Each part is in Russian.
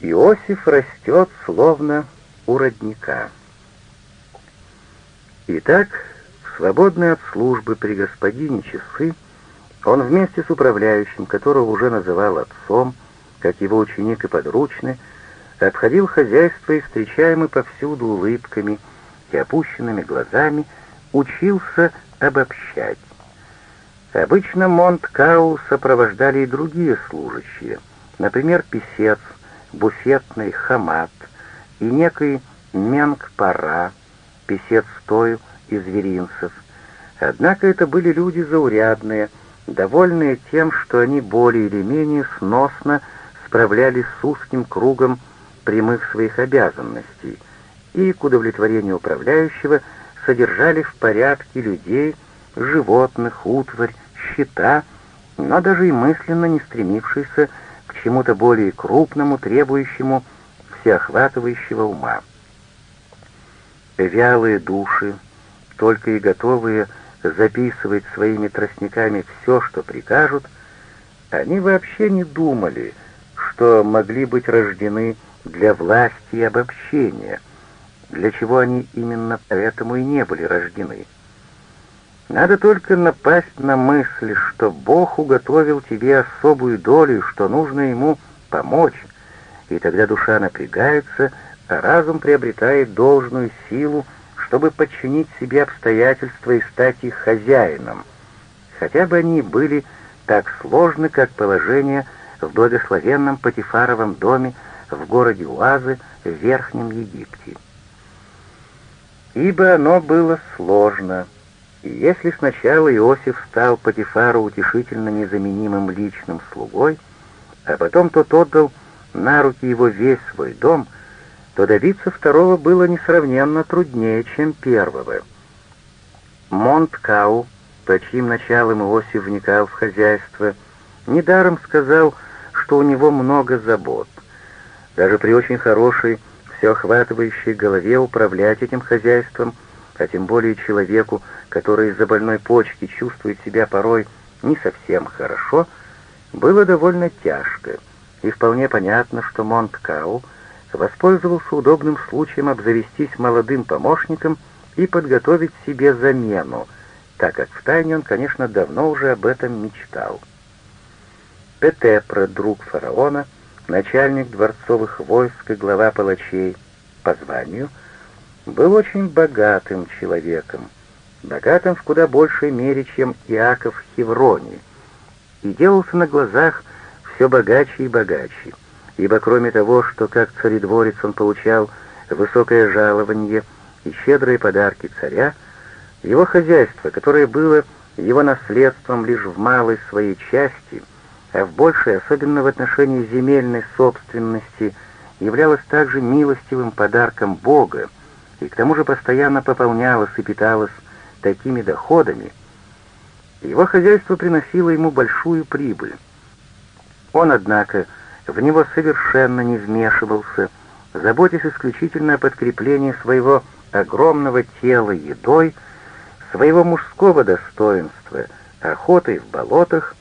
Иосиф растет словно у родника. Итак, в свободные от службы при господине часы он вместе с управляющим, которого уже называл отцом, как его ученик и подручный, обходил хозяйство и, встречаемый повсюду улыбками и опущенными глазами, учился обобщать. Обычно Монт-Кау сопровождали и другие служащие, например, писец, буфетный хамат и некий Менг-Пара, писец Тою из Веринцев. Однако это были люди заурядные, довольные тем, что они более или менее сносно справлялись с узким кругом прямых своих обязанностей и, к удовлетворению управляющего, содержали в порядке людей, животных, утварь, счета, но даже и мысленно не стремившиеся чему-то более крупному, требующему всеохватывающего ума. Вялые души, только и готовые записывать своими тростниками все, что прикажут, они вообще не думали, что могли быть рождены для власти и обобщения, для чего они именно этому и не были рождены. Надо только напасть на мысль, что Бог уготовил тебе особую долю, что нужно ему помочь, и тогда душа напрягается, а разум приобретает должную силу, чтобы подчинить себе обстоятельства и стать их хозяином, хотя бы они были так сложны, как положение в благословенном Патифаровом доме в городе Уазы в Верхнем Египте. Ибо оно было сложно, если сначала Иосиф стал Патифару утешительно незаменимым личным слугой, а потом тот отдал на руки его весь свой дом — то добиться второго было несравненно труднее, чем первого. Монткау, по чьим началом Иосиф вникал в хозяйство, недаром сказал, что у него много забот. Даже при очень хорошей, всеохватывающей голове управлять этим хозяйством, а тем более человеку, который из-за больной почки чувствует себя порой не совсем хорошо, было довольно тяжко, и вполне понятно, что Монткау — воспользовался удобным случаем обзавестись молодым помощником и подготовить себе замену, так как втайне он, конечно, давно уже об этом мечтал. Петепра, друг фараона, начальник дворцовых войск и глава палачей по званию, был очень богатым человеком, богатым в куда большей мере, чем Иаков в Хевроне, и делался на глазах все богаче и богаче — ибо кроме того, что как царедворец он получал высокое жалование и щедрые подарки царя, его хозяйство, которое было его наследством лишь в малой своей части, а в большей, особенно в отношении земельной собственности, являлось также милостивым подарком Бога, и к тому же постоянно пополнялось и питалось такими доходами, его хозяйство приносило ему большую прибыль. Он, однако, в него совершенно не вмешивался, заботясь исключительно о подкреплении своего огромного тела едой, своего мужского достоинства, охотой в болотах,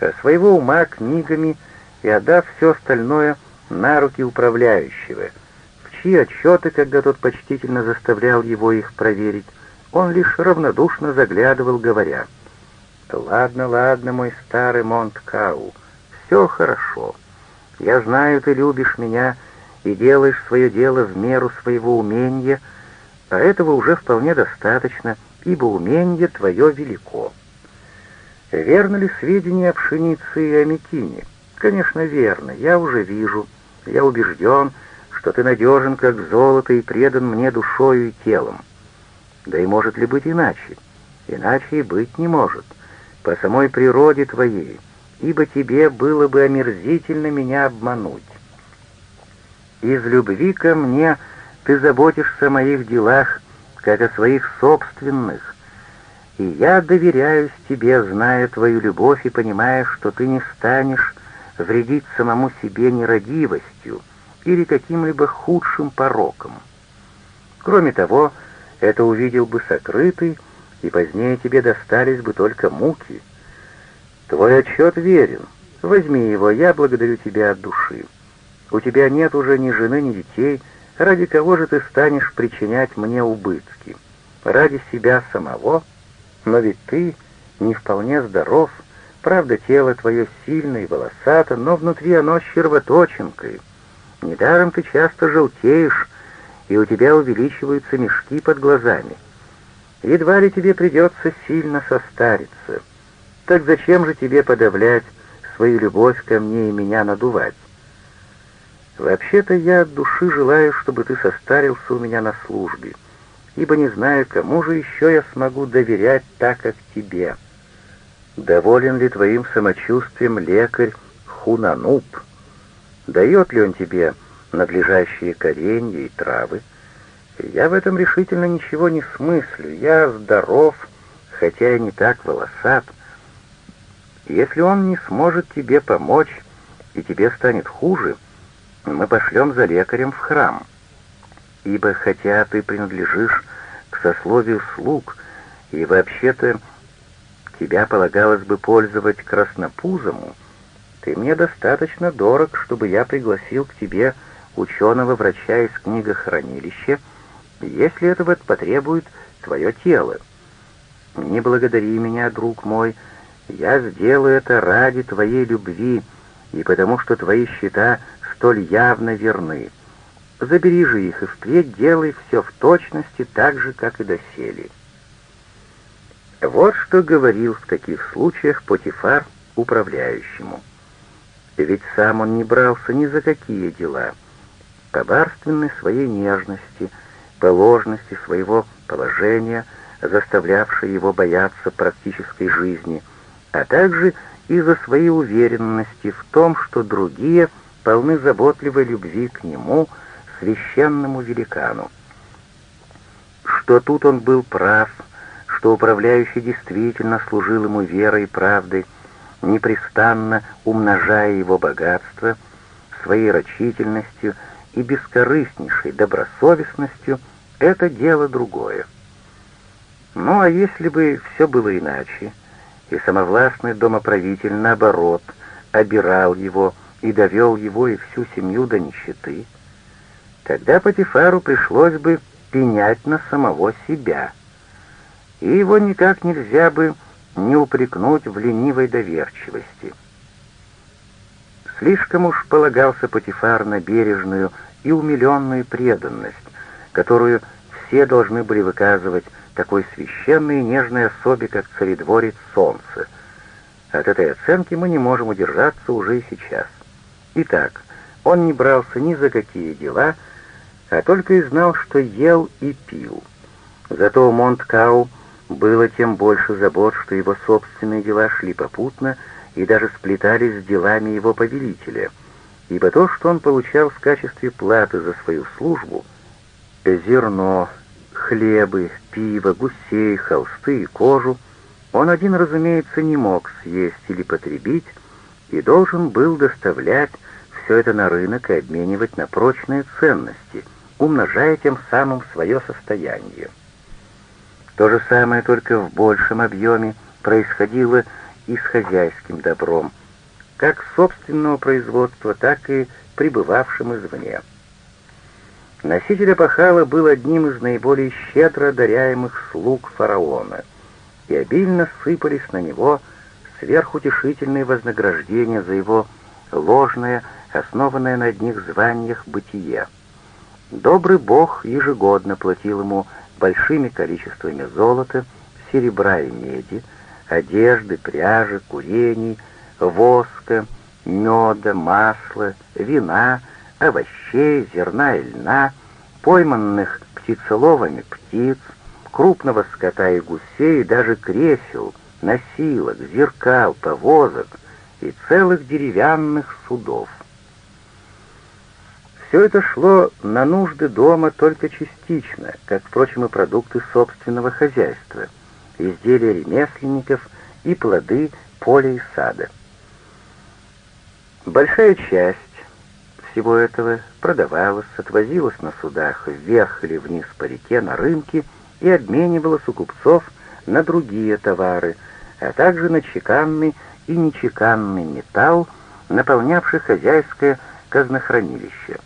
а своего ума книгами и отдав все остальное на руки управляющего, чьи отчеты, когда тот почтительно заставлял его их проверить, он лишь равнодушно заглядывал, говоря, «Ладно, ладно, мой старый Монткау, все хорошо». Я знаю, ты любишь меня и делаешь свое дело в меру своего умения, а этого уже вполне достаточно, ибо умение твое велико. Верно ли сведения о пшенице и о мекине? Конечно, верно, я уже вижу, я убежден, что ты надежен, как золото, и предан мне душою и телом. Да и может ли быть иначе? Иначе и быть не может. По самой природе твоей, ибо тебе было бы омерзительно меня обмануть. Из любви ко мне ты заботишься о моих делах, как о своих собственных, и я доверяюсь тебе, зная твою любовь и понимая, что ты не станешь вредить самому себе нерадивостью или каким-либо худшим пороком. Кроме того, это увидел бы сокрытый, и позднее тебе достались бы только муки — Твой отчет верен. Возьми его, я благодарю тебя от души. У тебя нет уже ни жены, ни детей. Ради кого же ты станешь причинять мне убытки? Ради себя самого? Но ведь ты не вполне здоров. Правда, тело твое сильное и волосато, но внутри оно с червоточинкой. Недаром ты часто желтеешь, и у тебя увеличиваются мешки под глазами. Едва ли тебе придется сильно состариться. Так зачем же тебе подавлять свою любовь ко мне и меня надувать? Вообще-то я от души желаю, чтобы ты состарился у меня на службе, ибо не знаю, кому же еще я смогу доверять так, как тебе. Доволен ли твоим самочувствием лекарь Хунануп? Дает ли он тебе надлежащие коренья и травы? Я в этом решительно ничего не смыслю. Я здоров, хотя и не так волосат. Если он не сможет тебе помочь, и тебе станет хуже, мы пошлем за лекарем в храм. Ибо хотя ты принадлежишь к сословию слуг, и вообще-то тебя полагалось бы пользовать краснопузому, ты мне достаточно дорог, чтобы я пригласил к тебе ученого-врача из книгохранилища, если этого потребует твое тело. Не благодари меня, друг мой, я сделаю это ради твоей любви и потому, что твои счета столь явно верны. Забери же их и впредь делай все в точности так же, как и доселе. Вот что говорил в таких случаях Потифар управляющему. Ведь сам он не брался ни за какие дела. По барственной своей нежности, по ложности своего положения, заставлявшей его бояться практической жизни, а также из-за своей уверенности в том, что другие полны заботливой любви к нему, священному великану. Что тут он был прав, что управляющий действительно служил ему верой и правдой, непрестанно умножая его богатство, своей рачительностью и бескорыстнейшей добросовестностью, это дело другое. Ну а если бы все было иначе, и самовластный домоправитель, наоборот, обирал его и довел его и всю семью до нищеты, тогда Патифару пришлось бы пенять на самого себя, и его никак нельзя бы не упрекнуть в ленивой доверчивости. Слишком уж полагался Патифар на бережную и умиленную преданность, которую все должны были выказывать такой священной и нежной особе, как царедворец солнца. От этой оценки мы не можем удержаться уже и сейчас. Итак, он не брался ни за какие дела, а только и знал, что ел и пил. Зато Монткау было тем больше забот, что его собственные дела шли попутно и даже сплетались с делами его повелителя, ибо то, что он получал в качестве платы за свою службу, зерно, хлебы, пиво, гусей, холсты и кожу, он один, разумеется, не мог съесть или потребить и должен был доставлять все это на рынок и обменивать на прочные ценности, умножая тем самым свое состояние. То же самое, только в большем объеме, происходило и с хозяйским добром, как собственного производства, так и пребывавшим извне. Носитель опахала был одним из наиболее щедро одаряемых слуг фараона, и обильно сыпались на него сверхутешительные вознаграждения за его ложное, основанное на одних званиях бытие. Добрый бог ежегодно платил ему большими количествами золота, серебра и меди, одежды, пряжи, курений, воска, меда, масла, вина — овощей, зерна и льна, пойманных птицеловами птиц, крупного скота и гусей, даже кресел, носилок, зеркал, повозок и целых деревянных судов. Все это шло на нужды дома только частично, как, впрочем, и продукты собственного хозяйства, изделия ремесленников и плоды поля и сада. Большая часть всего этого продавалось, отвозилось на судах вверх или вниз по реке, на рынке и обменивалось у купцов на другие товары, а также на чеканный и нечеканный металл, наполнявший хозяйское казнохранилище.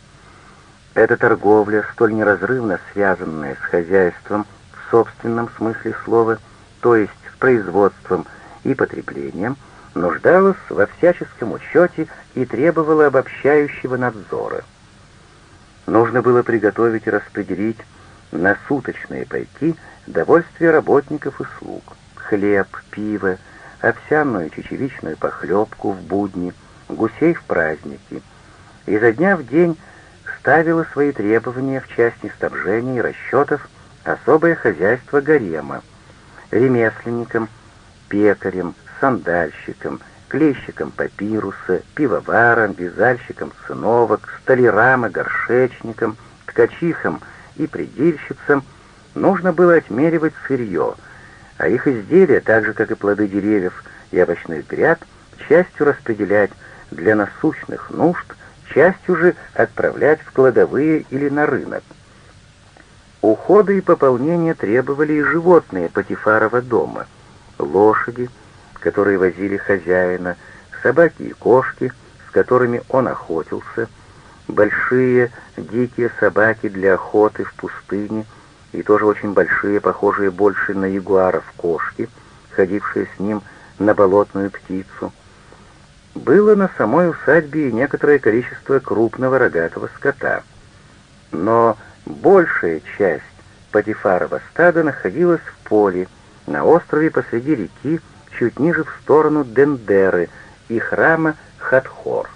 Эта торговля, столь неразрывно связанная с хозяйством в собственном смысле слова, то есть с производством и потреблением, нуждалась во всяческом учете и требовала обобщающего надзора. Нужно было приготовить и распределить на суточные пайки довольствие работников и слуг, хлеб, пиво, овсяную чечевичную похлебку в будни, гусей в праздники. Изо дня в день ставило свои требования в части снабжения и расчетов особое хозяйство гарема, ремесленникам, пекарям, сандальщикам, клещикам папируса, пивоварам, вязальщикам сыновок, столярам и горшечникам, ткачихам и предельщицам нужно было отмеривать сырье, а их изделия, так же как и плоды деревьев и овощной гряд, частью распределять для насущных нужд, частью же отправлять в кладовые или на рынок. Ухода и пополнения требовали и животные Патифарова дома, лошади, которые возили хозяина, собаки и кошки, с которыми он охотился, большие дикие собаки для охоты в пустыне и тоже очень большие, похожие больше на ягуаров кошки, ходившие с ним на болотную птицу. Было на самой усадьбе и некоторое количество крупного рогатого скота. Но большая часть Патифарова стада находилась в поле, на острове посреди реки, чуть ниже в сторону Дендеры и храма Хатхор.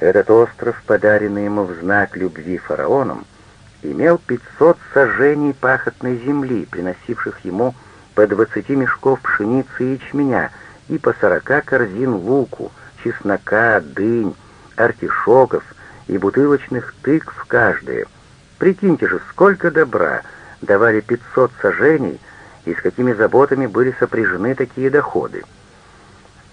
Этот остров, подаренный ему в знак любви фараоном, имел 500 сажений пахотной земли, приносивших ему по 20 мешков пшеницы и ячменя и по 40 корзин луку, чеснока, дынь, артишоков и бутылочных тыкв каждая. Прикиньте же, сколько добра давали 500 сажений и с какими заботами были сопряжены такие доходы.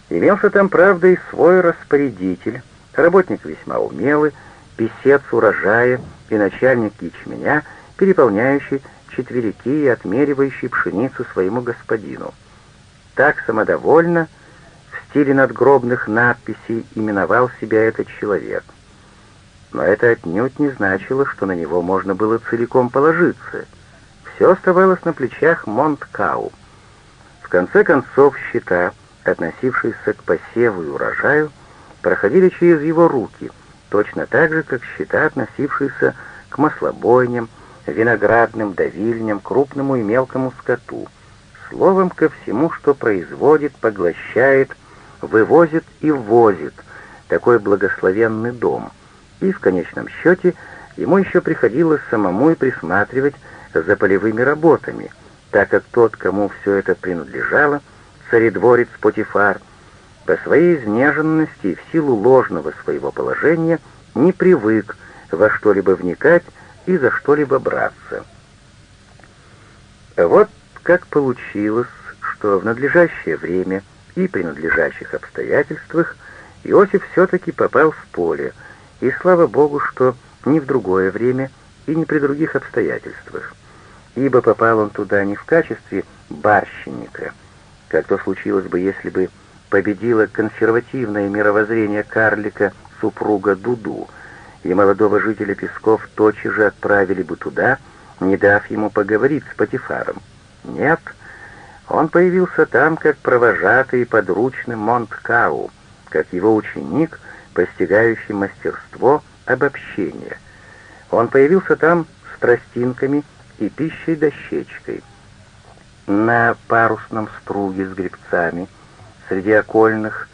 Имелся там, правда, и свой распорядитель, работник весьма умелый, писец урожая и начальник ячменя, переполняющий четверики и отмеривающий пшеницу своему господину. Так самодовольно, в стиле надгробных надписей, именовал себя этот человек. Но это отнюдь не значило, что на него можно было целиком положиться — все оставалось на плечах Монткау. В конце концов, счета, относившиеся к посеву и урожаю, проходили через его руки, точно так же, как счета, относившиеся к маслобойням, виноградным давильням, крупному и мелкому скоту, словом, ко всему, что производит, поглощает, вывозит и ввозит такой благословенный дом. И в конечном счете ему еще приходилось самому и присматривать за полевыми работами, так как тот, кому все это принадлежало, царедворец Потифар, по своей изнеженности и в силу ложного своего положения не привык во что-либо вникать и за что-либо браться. Вот как получилось, что в надлежащее время и при надлежащих обстоятельствах Иосиф все-таки попал в поле, и слава Богу, что не в другое время и не при других обстоятельствах ибо попал он туда не в качестве барщинника, как то случилось бы, если бы победило консервативное мировоззрение карлика супруга Дуду, и молодого жителя Песков тотчас же отправили бы туда, не дав ему поговорить с Патифаром. Нет, он появился там как провожатый и подручный Монткау, как его ученик, постигающий мастерство обобщения. Он появился там с тростинками и пищей-дощечкой. На парусном струге с гребцами среди окольных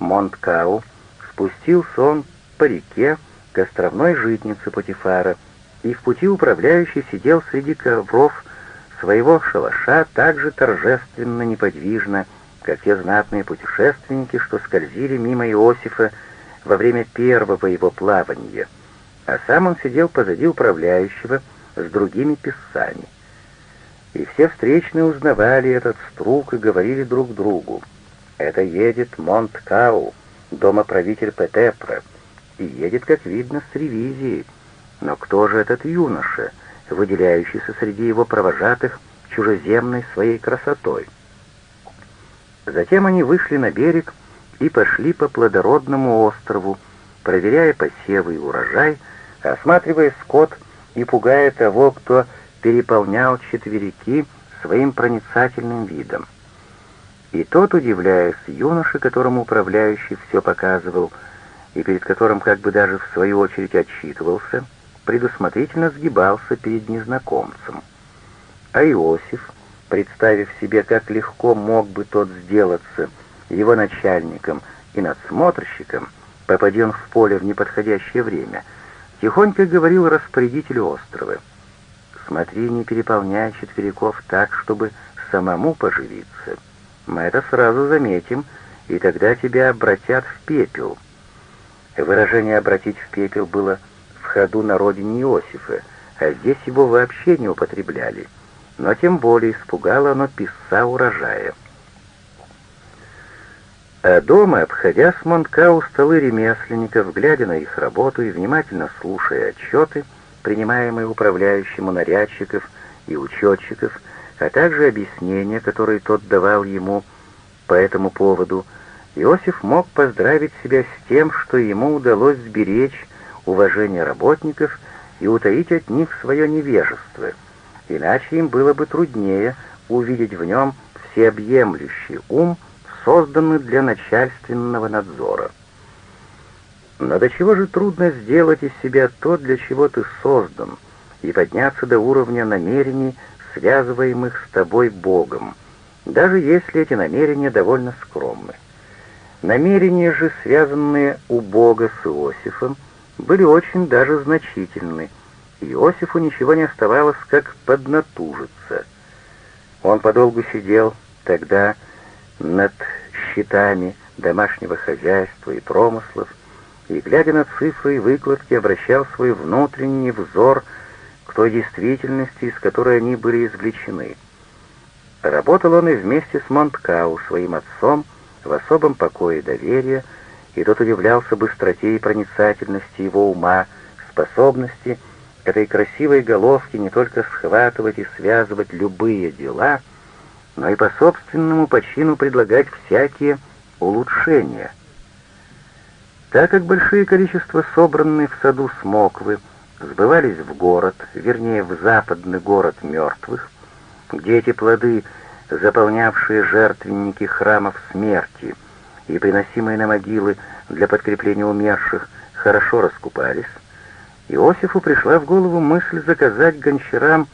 Монткау спустился он по реке к островной житнице Патифара, и в пути управляющий сидел среди ковров своего шалаша так же торжественно неподвижно, как те знатные путешественники, что скользили мимо Иосифа во время первого его плавания, а сам он сидел позади управляющего, с другими писцами. И все встречные узнавали этот струк и говорили друг другу. Это едет Монткау, домоправитель Петепра, и едет, как видно, с ревизией. Но кто же этот юноша, выделяющийся среди его провожатых чужеземной своей красотой? Затем они вышли на берег и пошли по плодородному острову, проверяя посевы и урожай, осматривая скот и пугая того, кто переполнял четверики своим проницательным видом. И тот, удивляясь юноше, которому управляющий все показывал, и перед которым как бы даже в свою очередь отчитывался, предусмотрительно сгибался перед незнакомцем. А Иосиф, представив себе, как легко мог бы тот сделаться его начальником и надсмотрщиком, попадя в поле в неподходящее время, тихонько говорил распорядителю острова. «Смотри, не переполняй четвериков так, чтобы самому поживиться. Мы это сразу заметим, и тогда тебя обратят в пепел». Выражение «обратить в пепел» было ходу на родине Иосифа, а здесь его вообще не употребляли — но тем более испугало оно писца урожая. А дома, обходя с Монкау столы ремесленников, глядя на их работу и внимательно слушая отчеты, принимаемые управляющему нарядчиков и учетчиков, а также объяснения, которые тот давал ему по этому поводу, Иосиф мог поздравить себя с тем, что ему удалось сберечь уважение работников и утаить от них свое невежество — иначе им было бы труднее увидеть в нем всеобъемлющий ум, созданный для начальственного надзора. Но до чего же трудно сделать из себя то, для чего ты создан, и подняться до уровня намерений, связываемых с тобой Богом, даже если эти намерения довольно скромны. Намерения же, связанные у Бога с Иосифом, были очень даже значительны, Иосифу ничего не оставалось, как поднатужиться. Он подолгу сидел тогда над счетами домашнего хозяйства и промыслов, и, глядя на цифры и выкладки, обращал свой внутренний взор к той действительности, из которой они были извлечены. Работал он и вместе с Монткау, своим отцом, в особом покое доверия, и тот удивлялся быстроте и проницательности его ума, способности этой красивой головки не только схватывать и связывать любые дела, но и по собственному почину предлагать всякие улучшения. Так как большие количества собранные в саду смоквы сбывались в город, вернее, в западный город мертвых, где эти плоды, заполнявшие жертвенники храмов смерти и приносимые на могилы для подкрепления умерших, хорошо раскупались, Иосифу пришла в голову мысль заказать гончарам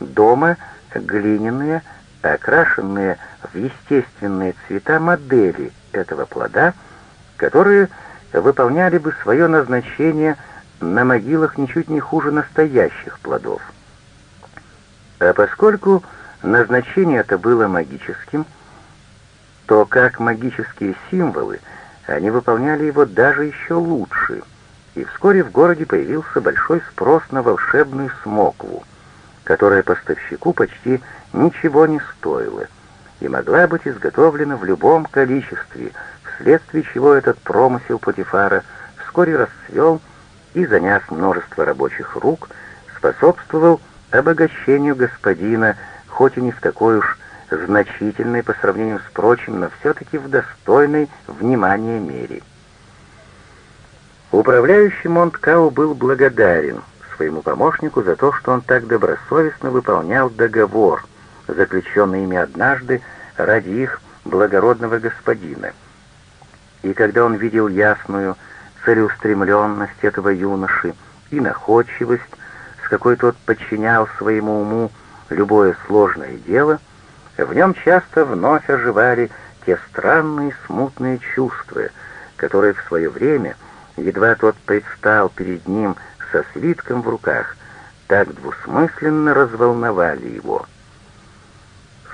дома глиняные, окрашенные в естественные цвета модели этого плода, которые выполняли бы свое назначение на могилах ничуть не хуже настоящих плодов. А поскольку назначение это было магическим, то как магические символы они выполняли его даже еще лучше — и вскоре в городе появился большой спрос на волшебную смокву, которая поставщику почти ничего не стоила и могла быть изготовлена в любом количестве, вследствие чего этот промысел Патифара вскоре расцвел и, заняв множество рабочих рук, способствовал обогащению господина, хоть и не в такой уж значительной по сравнению с прочим, но все-таки в достойной внимания мере. Управляющий Монткау был благодарен своему помощнику за то, что он так добросовестно выполнял договор, заключенный ими однажды ради их благородного господина. И когда он видел ясную целеустремленность этого юноши и находчивость, с какой тот подчинял своему уму любое сложное дело, в нем часто вновь оживали те странные смутные чувства, которые в свое время — Едва тот предстал перед ним со свитком в руках, так двусмысленно разволновали его.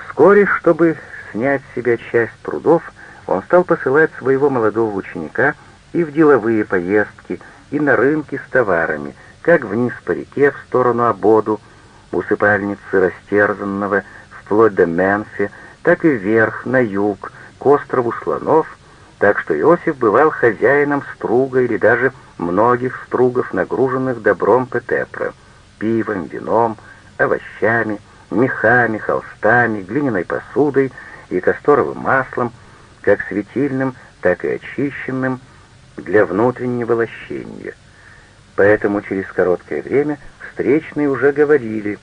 Вскоре, чтобы снять с себя часть трудов, он стал посылать своего молодого ученика и в деловые поездки, и на рынки с товарами, как вниз по реке в сторону Ободу, усыпальницы растерзанного, вплоть до Менфи, так и вверх, на юг, к острову Слонов, так что Иосиф бывал хозяином струга или даже многих стругов, нагруженных добром Петепра, пивом, вином, овощами, мехами, холстами, глиняной посудой и касторовым маслом, как светильным, так и очищенным, для внутреннего лощения. Поэтому через короткое время встречные уже говорили,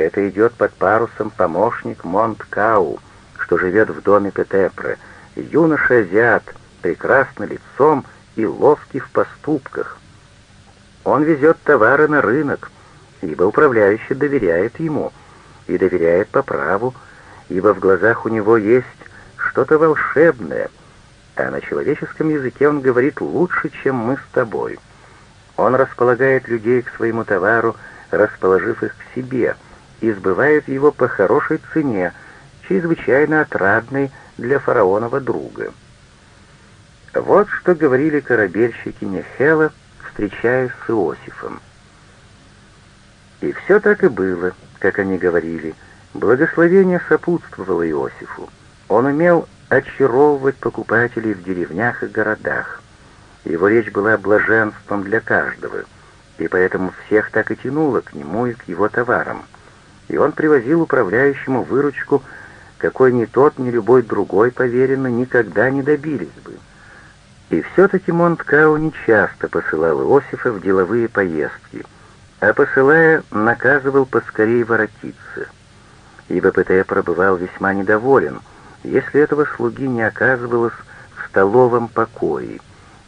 это идет под парусом помощник Монткау, что живет в доме Петепре, юноша-азиат, прекрасный лицом и ловкий в поступках. Он везет товары на рынок, ибо управляющий доверяет ему, и доверяет по праву, ибо в глазах у него есть что-то волшебное, а на человеческом языке он говорит лучше, чем мы с тобой. Он располагает людей к своему товару, расположив их к себе, и сбывает его по хорошей цене, чрезвычайно отрадной для фараонова друга. Вот что говорили корабельщики Нехела, встречаясь с Иосифом. И все так и было, как они говорили. Благословение сопутствовало Иосифу. Он умел очаровывать покупателей в деревнях и городах. Его речь была блаженством для каждого, и поэтому всех так и тянуло к нему и к его товарам. И он привозил управляющему выручку, какой ни тот, ни любой другой поверенный никогда не добились бы. И все-таки Монткау нечасто посылал Иосифа в деловые поездки, а посылая, наказывал поскорее воротиться, ибо ПТ пробывал весьма недоволен, если этого слуги не оказывалось в столовом покое,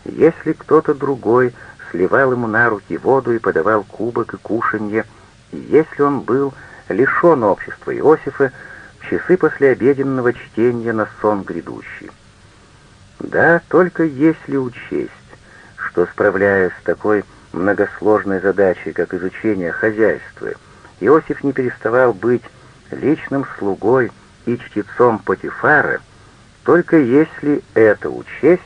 если кто-то другой сливал ему на руки воду и подавал кубок и кушанье, если он был лишен общества Иосифа в часы послеобеденного чтения на сон грядущий. Да, только если учесть, что, справляясь с такой многосложной задачей, как изучение хозяйства, Иосиф не переставал быть личным слугой и чтецом Потифара, только если это учесть,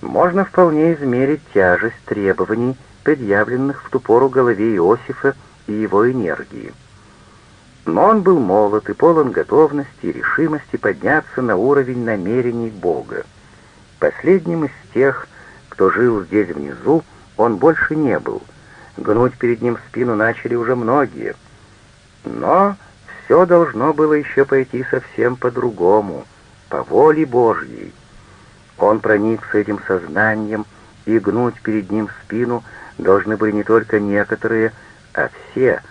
можно вполне измерить тяжесть требований, предъявленных в ту пору голове Иосифа и его энергии. Но он был молод и полон готовности и решимости подняться на уровень намерений Бога. Последним из тех, кто жил здесь внизу, он больше не был. Гнуть перед ним спину начали уже многие. Но все должно было еще пойти совсем по-другому, по воле Божьей. Он проникся этим сознанием, и гнуть перед ним спину должны были не только некоторые, а все,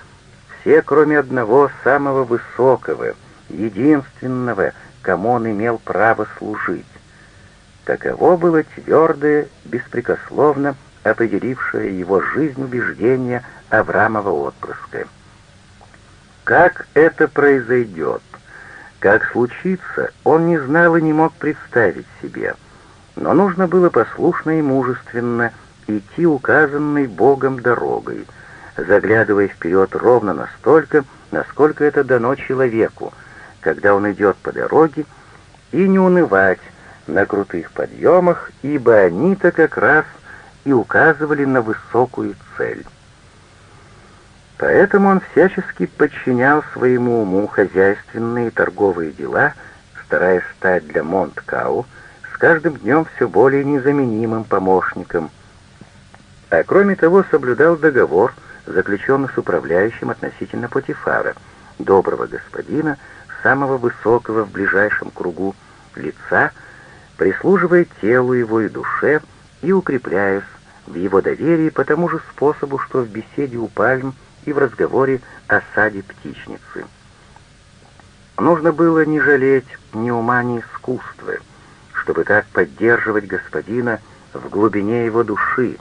все, кроме одного самого высокого, единственного, кому он имел право служить. Таково было твердое, беспрекословно определившее его жизнь убеждение Авраамова отпрыска. Как это произойдет, как случится, он не знал и не мог представить себе, но нужно было послушно и мужественно идти указанной Богом дорогой, заглядывая вперед ровно настолько, насколько это дано человеку, когда он идет по дороге, и не унывать, на крутых подъемах, ибо они-то как раз и указывали на высокую цель. Поэтому он всячески подчинял своему уму хозяйственные и торговые дела, стараясь стать для Монткау с каждым днем все более незаменимым помощником, а кроме того соблюдал договор, заключенный с управляющим относительно Потифара, доброго господина, самого высокого в ближайшем кругу лица, прислуживая телу его и душе и укрепляясь в его доверии по тому же способу, что в беседе у пальм и в разговоре о саде птичницы. Нужно было не жалеть ни ума, ни искусства, чтобы так поддерживать господина в глубине его души,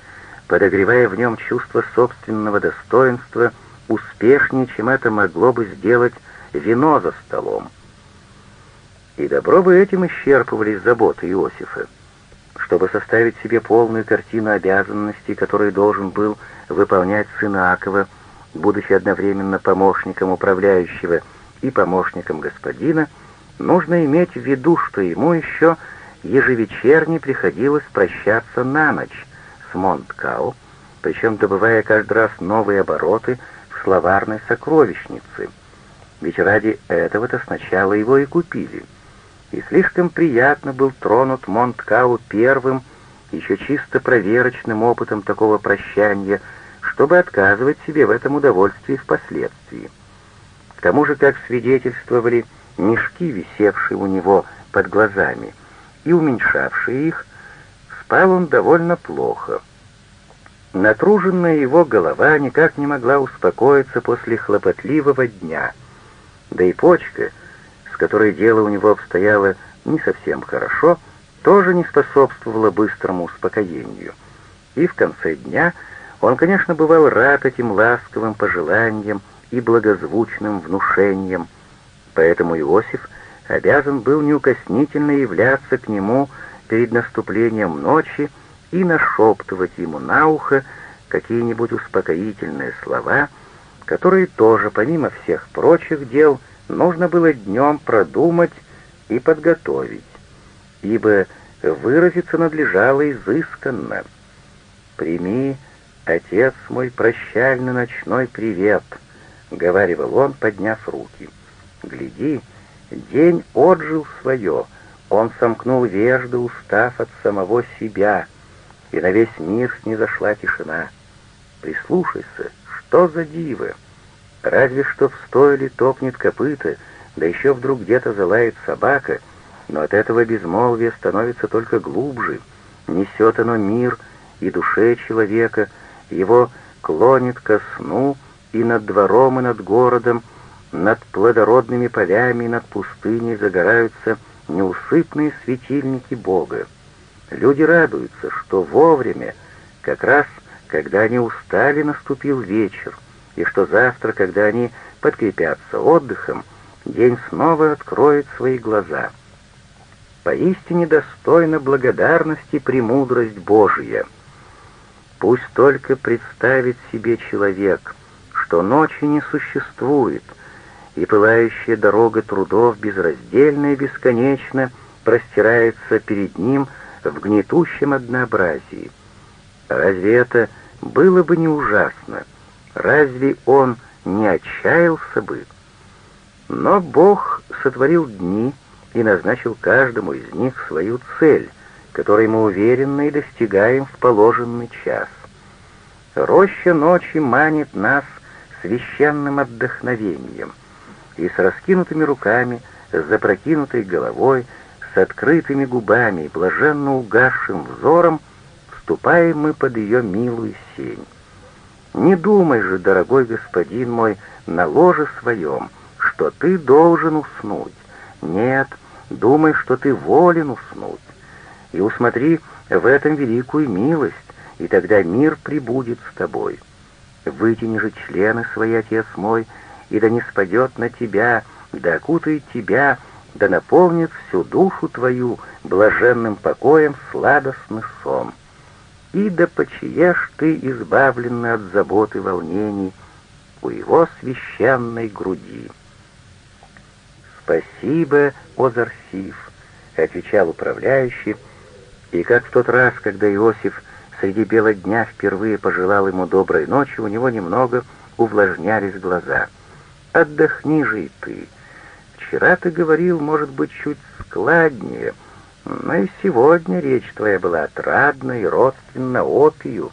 подогревая в нем чувство собственного достоинства успешнее, чем это могло бы сделать вино за столом. И добро бы этим исчерпывались заботы Иосифа. Чтобы составить себе полную картину обязанностей, которые должен был выполнять сын Акова, будучи одновременно помощником управляющего и помощником господина, нужно иметь в виду, что ему еще ежевечерне приходилось прощаться на ночь Монткау, причем добывая каждый раз новые обороты в словарной сокровищнице. Ведь ради этого-то сначала его и купили — и слишком приятно был тронут Монткау первым, еще чисто проверочным опытом такого прощания, чтобы отказывать себе в этом удовольствии впоследствии. К тому же, как свидетельствовали мешки, висевшие у него под глазами, и уменьшавшие их, спал он довольно плохо. Натруженная его голова никак не могла успокоиться после хлопотливого дня. Да и почка, с которой дело у него обстояло не совсем хорошо, тоже не способствовала быстрому успокоению. И в конце дня он, конечно, бывал рад этим ласковым пожеланиям и благозвучным внушениям, поэтому Иосиф обязан был неукоснительно являться к нему перед наступлением ночи и нашептывать ему на ухо какие-нибудь успокоительные слова, которые тоже, помимо всех прочих дел, нужно было днем продумать и подготовить, ибо выразиться надлежало изысканно. «Прими, отец мой, прощальный ночной привет», — говаривал он, подняв руки. «Гляди, день отжил свое, он сомкнул вежды, устав от самого себя, и на весь мир снизошла тишина. Прислушайся, что за диво! Разве что в стойле топнет копыта, да еще вдруг где-то залает собака, но от этого безмолвия становится только глубже, несет оно мир и душе человека, его клонит ко сну и над двором, и над городом, над плодородными полями и над пустыней загораются неусыпные светильники Бога. Люди радуются, что вовремя, как раз когда они устали, наступил вечер, и что завтра, когда они подкрепятся отдыхом, день снова откроет свои глаза. Поистине достойна благодарности премудрость Божия. Пусть только представит себе человек, что ночи не существует, и пылающая дорога трудов безраздельно и бесконечно простирается перед ним — в гнетущем однообразии. Разве это было бы не ужасно? Разве он не отчаялся бы? Но Бог сотворил дни и назначил каждому из них свою цель, которой мы уверенно и достигаем в положенный час. Роща ночи манит нас священным отдохновением, и с раскинутыми руками, с запрокинутой головой, с открытыми губами и блаженно угасшим взором вступаем мы под ее милую сень. Не думай же, дорогой господин мой, на ложе своем, что ты должен уснуть. Нет, думай, что ты волен уснуть. И усмотри в этом великую милость, и тогда мир прибудет с тобой. Вытяни же члены свои, отец мой, и да не спадет на тебя, да окутает тебя да наполнит всю душу твою блаженным покоем сладостный сон. И да почиешь ты, избавленный от забот и волнений, у его священной груди. «Спасибо, Озарсив», — отвечал управляющий, и как в тот раз, когда Иосиф среди бела дня впервые пожелал ему доброй ночи, у него немного увлажнялись глаза. «Отдохни же и ты», Вчера ты говорил, может быть, чуть складнее, но и сегодня речь твоя была отрадна и родственна опию.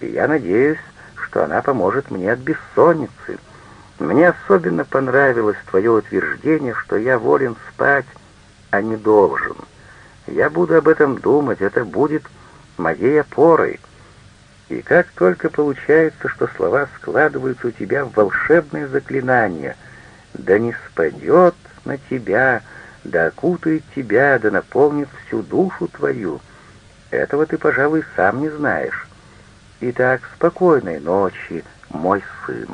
И я надеюсь, что она поможет мне от бессонницы. Мне особенно понравилось твое утверждение, что я волен спать, а не должен. Я буду об этом думать, это будет моей опорой. И как только получается, что слова складываются у тебя в волшебное заклинание — да не спадет на тебя, да окутает тебя, да наполнит всю душу твою. Этого ты, пожалуй, сам не знаешь. Итак, спокойной ночи, мой сын».